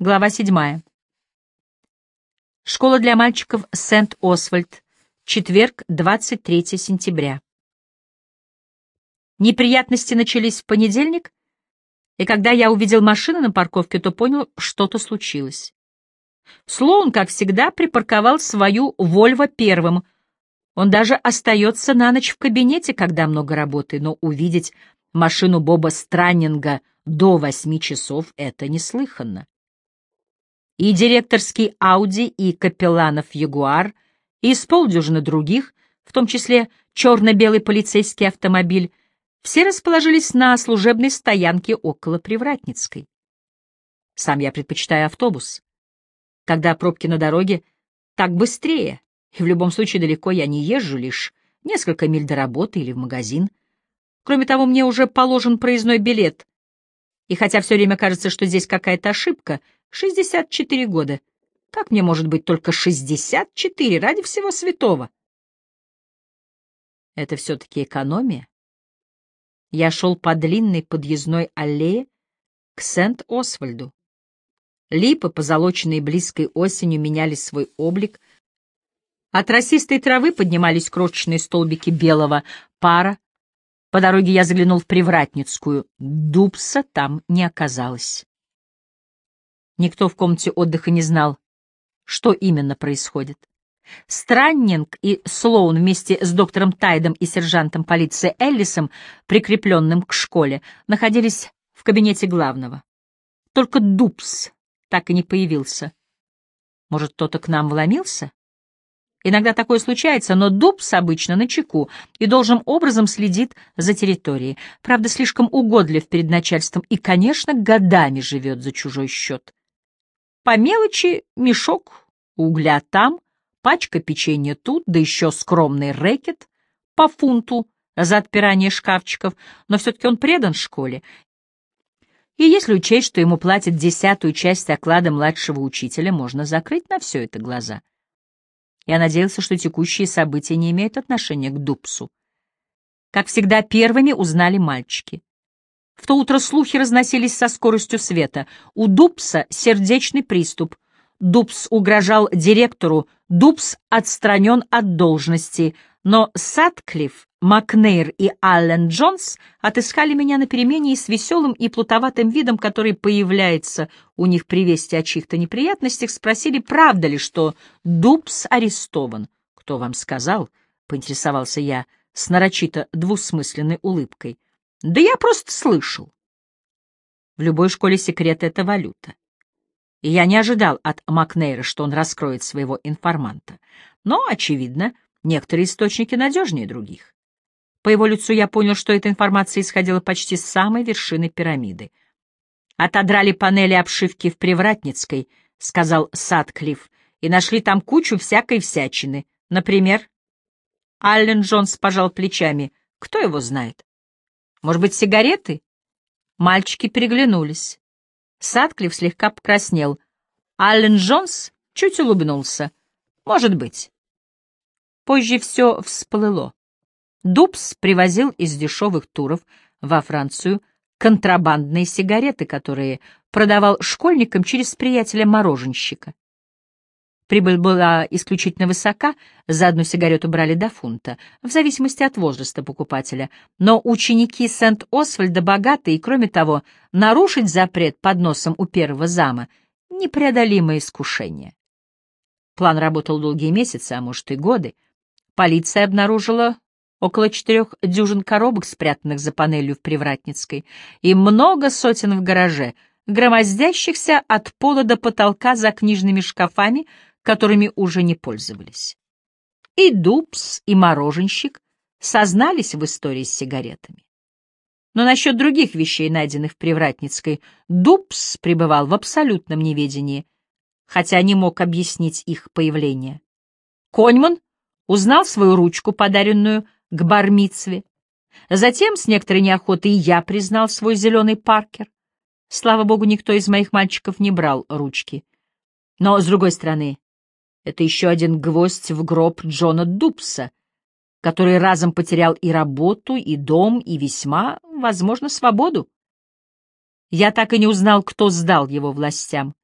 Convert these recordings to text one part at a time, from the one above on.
Глава 7. Школа для мальчиков Сент-Освальд. Четверг, 23 сентября. Неприятности начались в понедельник, и когда я увидел машину на парковке, то понял, что-то случилось. Слоун, как всегда, припарковал свою «Вольво» первым. Он даже остается на ночь в кабинете, когда много работы, но увидеть машину Боба Страннинга до восьми часов — это неслыханно и директорский Ауди, и капелланов Ягуар, и с полдюжины других, в том числе черно-белый полицейский автомобиль, все расположились на служебной стоянке около Привратницкой. Сам я предпочитаю автобус. Когда пробки на дороге, так быстрее, и в любом случае далеко я не езжу, лишь несколько миль до работы или в магазин. Кроме того, мне уже положен проездной билет, и хотя все время кажется, что здесь какая-то ошибка — 64 года. Как мне может быть только 64 ради всего святого? Это все-таки экономия. Я шел по длинной подъездной аллее к Сент-Освальду. Липы, позолоченные близкой осенью, меняли свой облик. От росистой травы поднимались крошечные столбики белого пара. По дороге я заглянул в Привратницкую. Дубса там не оказалось. Никто в комнате отдыха не знал, что именно происходит. Страннинг и Слоун вместе с доктором Тайдом и сержантом полиции Эллисом, прикрепленным к школе, находились в кабинете главного. Только Дубс так и не появился. Может, кто-то к нам вломился? Иногда такое случается, но Дубс обычно на чеку и должным образом следит за территорией. Правда, слишком угодлив перед начальством и, конечно, годами живет за чужой счет. По мелочи мешок угля там, пачка печенья тут, да еще скромный рэкет по фунту за отпирание шкафчиков, но все-таки он предан школе. И если учесть, что ему платят десятую часть оклада младшего учителя, можно закрыть на все это глаза. Я надеялся, что текущие события не имеют отношения к Дупсу. Как всегда, первыми узнали мальчики. В то утро слухи разносились со скоростью света. У Дубса сердечный приступ. Дубс угрожал директору, Дубс отстранен от должности. Но Сатклифф, Макнейр и Аллен Джонс отыскали меня на перемене и с веселым и плутоватым видом, который появляется у них при вести о чьих-то неприятностях, спросили, правда ли, что Дубс арестован. «Кто вам сказал?» — поинтересовался я с нарочито двусмысленной улыбкой. Да я просто слышал. В любой школе секрет — это валюта. И я не ожидал от Макнейра, что он раскроет своего информанта. Но, очевидно, некоторые источники надежнее других. По его лицу я понял, что эта информация исходила почти с самой вершины пирамиды. «Отодрали панели обшивки в Привратницкой», — сказал Садклифф, «и нашли там кучу всякой всячины. Например...» Аллен Джонс пожал плечами. «Кто его знает?» Может быть, сигареты? Мальчики переглянулись. Садклифф слегка покраснел. Аллен Джонс чуть улыбнулся. Может быть. Позже все всплыло. Дубс привозил из дешевых туров во Францию контрабандные сигареты, которые продавал школьникам через приятеля-мороженщика. Прибыль была исключительно высока, за одну сигарету брали до фунта, в зависимости от возраста покупателя. Но ученики Сент-Освальда богаты, и, кроме того, нарушить запрет под носом у первого зама — непреодолимое искушение. План работал долгие месяцы, а может и годы. Полиция обнаружила около четырех дюжин коробок, спрятанных за панелью в Привратницкой, и много сотен в гараже, громоздящихся от пола до потолка за книжными шкафами, которыми уже не пользовались. И Дубс, и мороженщик сознались в истории с сигаретами. Но насчет других вещей, найденных в Привратницкой, Дубс пребывал в абсолютном неведении, хотя не мог объяснить их появление. Коньман узнал свою ручку, подаренную к бармицве. Затем, с некоторой неохотой, я признал свой зеленый паркер. Слава богу, никто из моих мальчиков не брал ручки. Но, с другой стороны, это еще один гвоздь в гроб Джона Дубса, который разом потерял и работу, и дом, и весьма, возможно, свободу. Я так и не узнал, кто сдал его властям.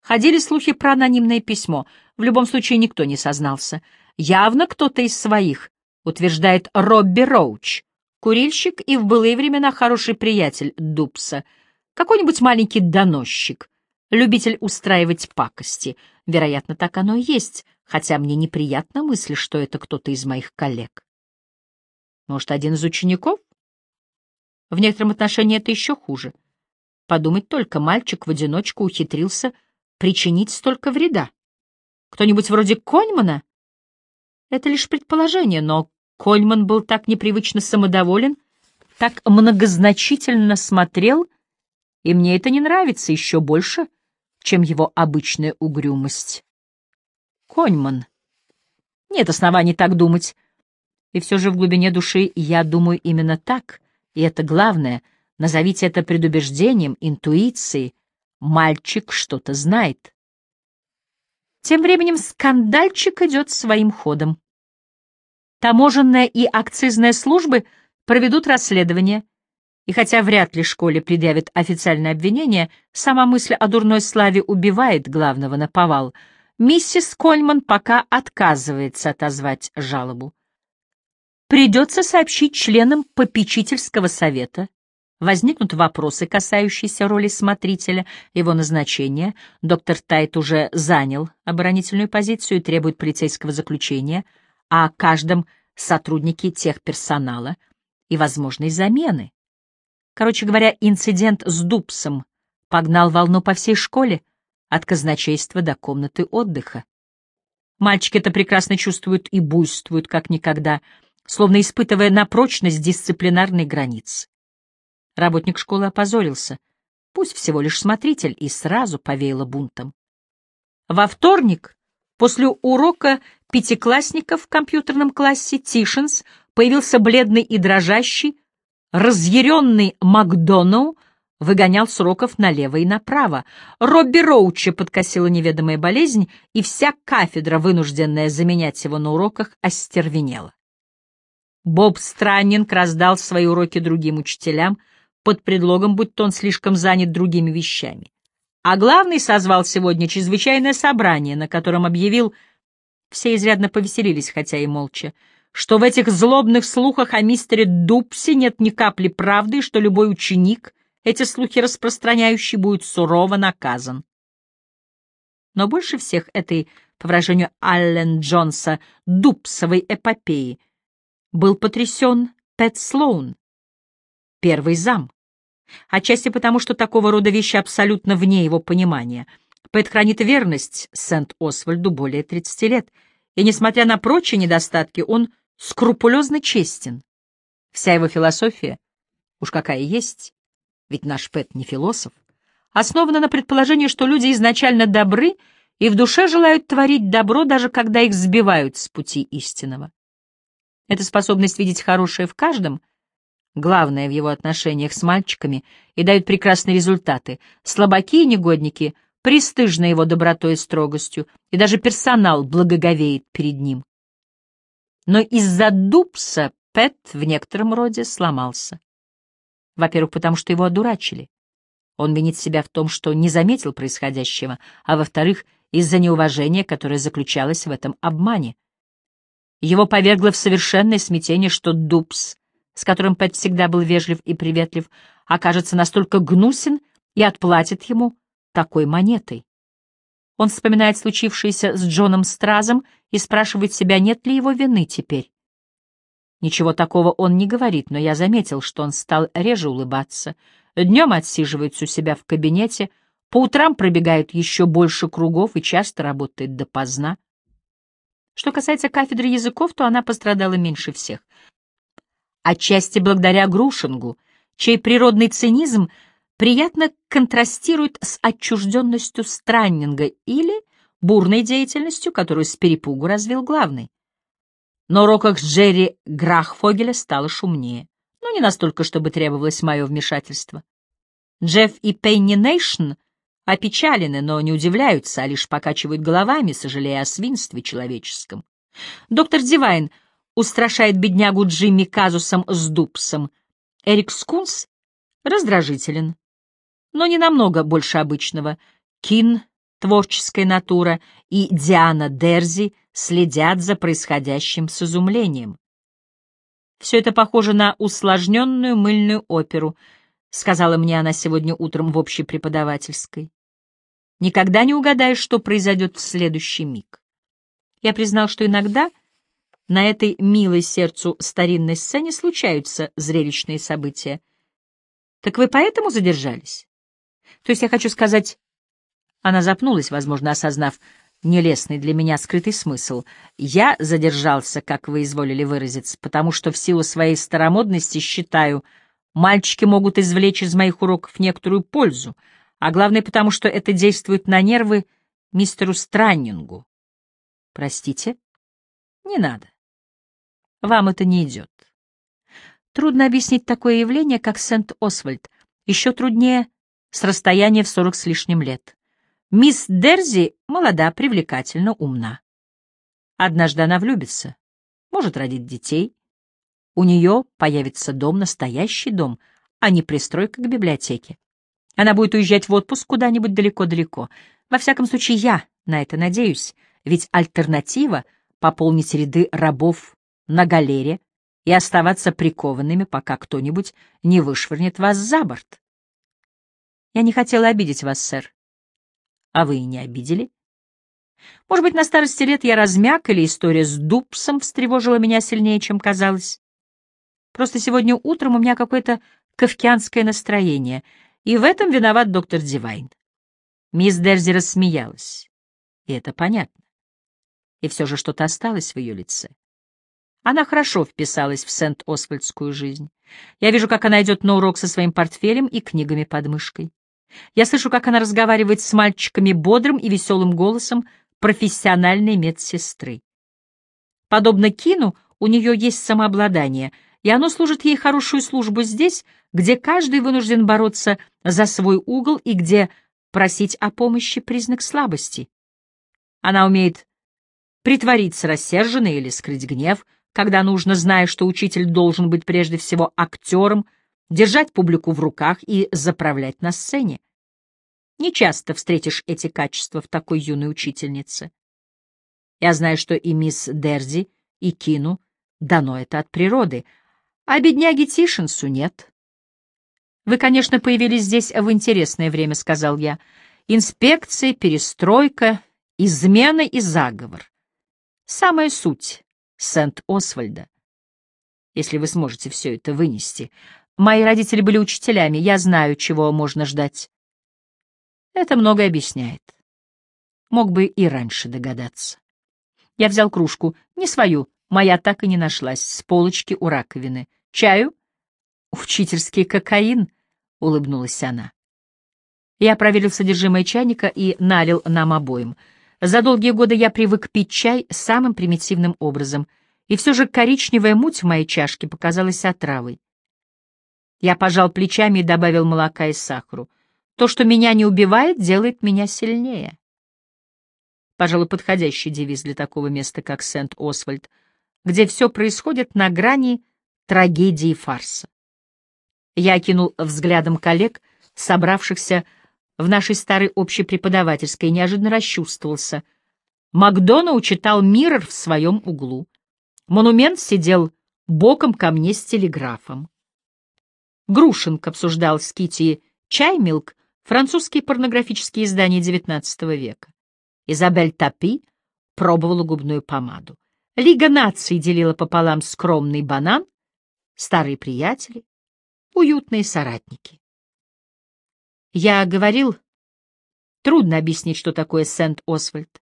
Ходили слухи про анонимное письмо. В любом случае никто не сознался. Явно кто-то из своих, утверждает Робби Роуч, курильщик и в былые времена хороший приятель Дупса, какой-нибудь маленький доносчик, любитель устраивать пакости. Вероятно, так оно и есть, хотя мне неприятна мысль, что это кто-то из моих коллег. Может, один из учеников? В некотором отношении это еще хуже. Подумать только, мальчик в одиночку ухитрился причинить столько вреда. Кто-нибудь вроде Коньмана? Это лишь предположение, но Коньман был так непривычно самодоволен, так многозначительно смотрел, и мне это не нравится еще больше, чем его обычная угрюмость. Коньман. Нет оснований так думать. И все же в глубине души я думаю именно так, и это главное. Назовите это предубеждением, интуицией. Мальчик что-то знает. Тем временем скандальчик идет своим ходом. Таможенная и акцизная службы проведут расследование, и хотя вряд ли школе предъявят официальное обвинение, сама мысль о дурной славе убивает главного на повал. Миссис Кольман пока отказывается отозвать жалобу. Придется сообщить членам попечительского совета, Возникнут вопросы, касающиеся роли смотрителя, его назначения. Доктор Тайт уже занял оборонительную позицию и требует полицейского заключения о каждом сотруднике техперсонала и возможной замены. Короче говоря, инцидент с Дубсом погнал волну по всей школе, от казначейства до комнаты отдыха. Мальчики это прекрасно чувствуют и буйствуют, как никогда, словно испытывая на прочность дисциплинарной границы. Работник школы опозорился. Пусть всего лишь смотритель, и сразу повеяло бунтом. Во вторник, после урока пятиклассников в компьютерном классе, Тишинс появился бледный и дрожащий, разъяренный Макдоналл выгонял с уроков налево и направо. Робби Роуча подкосила неведомая болезнь, и вся кафедра, вынужденная заменять его на уроках, остервенела. Боб Страннинг раздал свои уроки другим учителям — под предлогом, будто он слишком занят другими вещами. А главный созвал сегодня чрезвычайное собрание, на котором объявил, все изрядно повеселились, хотя и молча, что в этих злобных слухах о мистере Дупсе нет ни капли правды, и что любой ученик, эти слухи распространяющий, будет сурово наказан. Но больше всех этой, по выражению Аллен Джонса, дупсовой эпопеи был потрясен Пэт Слоун, первый зам. Отчасти потому, что такого рода вещи абсолютно вне его понимания. Пэт хранит верность Сент-Освальду более 30 лет, и, несмотря на прочие недостатки, он скрупулезно честен. Вся его философия, уж какая есть, ведь наш Пэт не философ, основана на предположении, что люди изначально добры и в душе желают творить добро, даже когда их сбивают с пути истинного. Эта способность видеть хорошее в каждом — главное в его отношениях с мальчиками, и дают прекрасные результаты. Слабаки и негодники пристыжны его добротой и строгостью, и даже персонал благоговеет перед ним. Но из-за Дубса Пэт в некотором роде сломался. Во-первых, потому что его одурачили. Он винит себя в том, что не заметил происходящего, а во-вторых, из-за неуважения, которое заключалось в этом обмане. Его повергло в совершенное смятение, что Дубс с которым Пэт всегда был вежлив и приветлив, окажется настолько гнусен и отплатит ему такой монетой. Он вспоминает случившееся с Джоном Стразом и спрашивает себя, нет ли его вины теперь. Ничего такого он не говорит, но я заметил, что он стал реже улыбаться. Днем отсиживается у себя в кабинете, по утрам пробегает еще больше кругов и часто работает допоздна. Что касается кафедры языков, то она пострадала меньше всех отчасти благодаря Грушингу, чей природный цинизм приятно контрастирует с отчужденностью Страннинга или бурной деятельностью, которую с перепугу развил главный. На уроках Джерри Грахфогеля стало шумнее, но не настолько, чтобы требовалось мое вмешательство. Джефф и Пенни Нейшн опечалены, но не удивляются, а лишь покачивают головами, сожалея о свинстве человеческом. Доктор Дивайн — устрашает беднягу Джимми казусом с Дупсом. Эрик Скунс раздражителен, но не намного больше обычного. Кин творческая натура, и Диана Дерзи следят за происходящим с изумлением. «Все это похоже на усложненную мыльную оперу», — сказала мне она сегодня утром в общей преподавательской. «Никогда не угадаешь, что произойдет в следующий миг». Я признал, что иногда на этой милой сердцу старинной сцене случаются зрелищные события. «Так вы поэтому задержались?» «То есть я хочу сказать...» Она запнулась, возможно, осознав нелестный для меня скрытый смысл. Я задержался, как вы изволили выразиться, потому что в силу своей старомодности считаю, мальчики могут извлечь из моих уроков некоторую пользу, а главное потому, что это действует на нервы мистеру Страннингу. Простите? Не надо. Вам это не идет. Трудно объяснить такое явление, как Сент-Освальд. Еще труднее с расстояния в сорок с лишним лет. Мисс Дерзи молода, привлекательна, умна. Однажды она влюбится, может родить детей. У нее появится дом, настоящий дом, а не пристройка к библиотеке. Она будет уезжать в отпуск куда-нибудь далеко-далеко. Во всяком случае, я на это надеюсь, ведь альтернатива — пополнить ряды рабов на галере и оставаться прикованными, пока кто-нибудь не вышвырнет вас за борт. Я не хотела обидеть вас, сэр. А вы и не обидели? Может быть, на старости лет я размяк, или история с Дупсом встревожила меня сильнее, чем казалось. Просто сегодня утром у меня какое-то кавкианское настроение, и в этом виноват доктор Дивайн. Мисс Дерзи рассмеялась, и это понятно. И все же что-то осталось в ее лице. Она хорошо вписалась в Сент-Освальдскую жизнь. Я вижу, как она идет на урок со своим портфелем и книгами под мышкой. Я слышу, как она разговаривает с мальчиками бодрым и веселым голосом профессиональной медсестры. Подобно Кину, у нее есть самообладание, и оно служит ей хорошую службу здесь, где каждый вынужден бороться за свой угол и где просить о помощи — признак слабости. Она умеет притвориться рассерженной или скрыть гнев, когда нужно, зная, что учитель должен быть прежде всего актером, держать публику в руках и заправлять на сцене. Не часто встретишь эти качества в такой юной учительнице. Я знаю, что и мисс Дерзи, и Кину дано это от природы, а бедняге Тишинсу нет. «Вы, конечно, появились здесь в интересное время», — сказал я. «Инспекция, перестройка, измена и заговор. Самая суть Сент-Освальда. Если вы сможете все это вынести. Мои родители были учителями, я знаю, чего можно ждать. Это многое объясняет. Мог бы и раньше догадаться. Я взял кружку, не свою, моя так и не нашлась, с полочки у раковины. Чаю? Учительский кокаин, — улыбнулась она. Я проверил содержимое чайника и налил нам обоим. За долгие годы я привык пить чай самым примитивным образом, и все же коричневая муть в моей чашке показалась отравой. Я пожал плечами и добавил молока и сахару. То, что меня не убивает, делает меня сильнее. Пожалуй, подходящий девиз для такого места, как Сент-Освальд, где все происходит на грани трагедии и фарса. Я окинул взглядом коллег, собравшихся в нашей старой общепреподавательской, и неожиданно расчувствовался. Макдоналл читал «Миррор» в своем углу. Монумент сидел боком ко мне с телеграфом. Грушинг обсуждал с Кити «Чаймилк» французские порнографические издания XIX века. Изабель Тапи пробовала губную помаду. Лига наций делила пополам скромный банан, старые приятели, уютные соратники. Я говорил, трудно объяснить, что такое Сент-Освальд.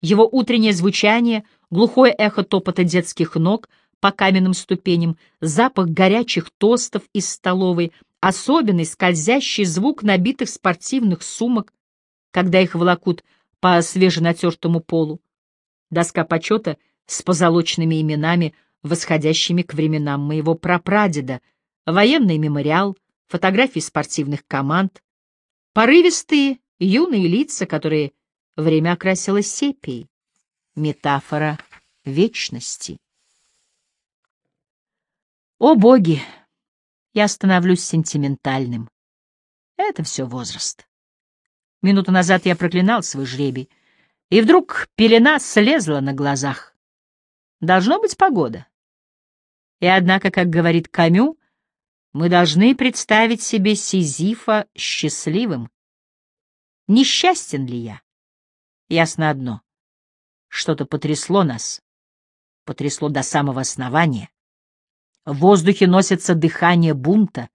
Его утреннее звучание, глухое эхо топота детских ног — по каменным ступеням, запах горячих тостов из столовой, особенный скользящий звук набитых спортивных сумок, когда их волокут по свеженатертому полу. Доска почета с позолоченными именами, восходящими к временам моего прапрадеда, военный мемориал, фотографии спортивных команд, порывистые юные лица, которые время окрасило сепией, метафора вечности. О боги! Я становлюсь сентиментальным. Это все возраст. Минуту назад я проклинал свой жребий, и вдруг пелена слезла на глазах. Должно быть погода. И однако, как говорит Камю, мы должны представить себе Сизифа счастливым. Несчастен ли я? Ясно одно. Что-то потрясло нас, потрясло до самого основания. В воздухе носится дыхание бунта,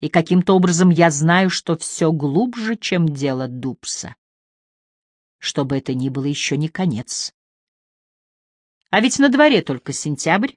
и каким-то образом я знаю, что все глубже, чем дело Дупса. Что бы это ни было, еще не конец. А ведь на дворе только сентябрь.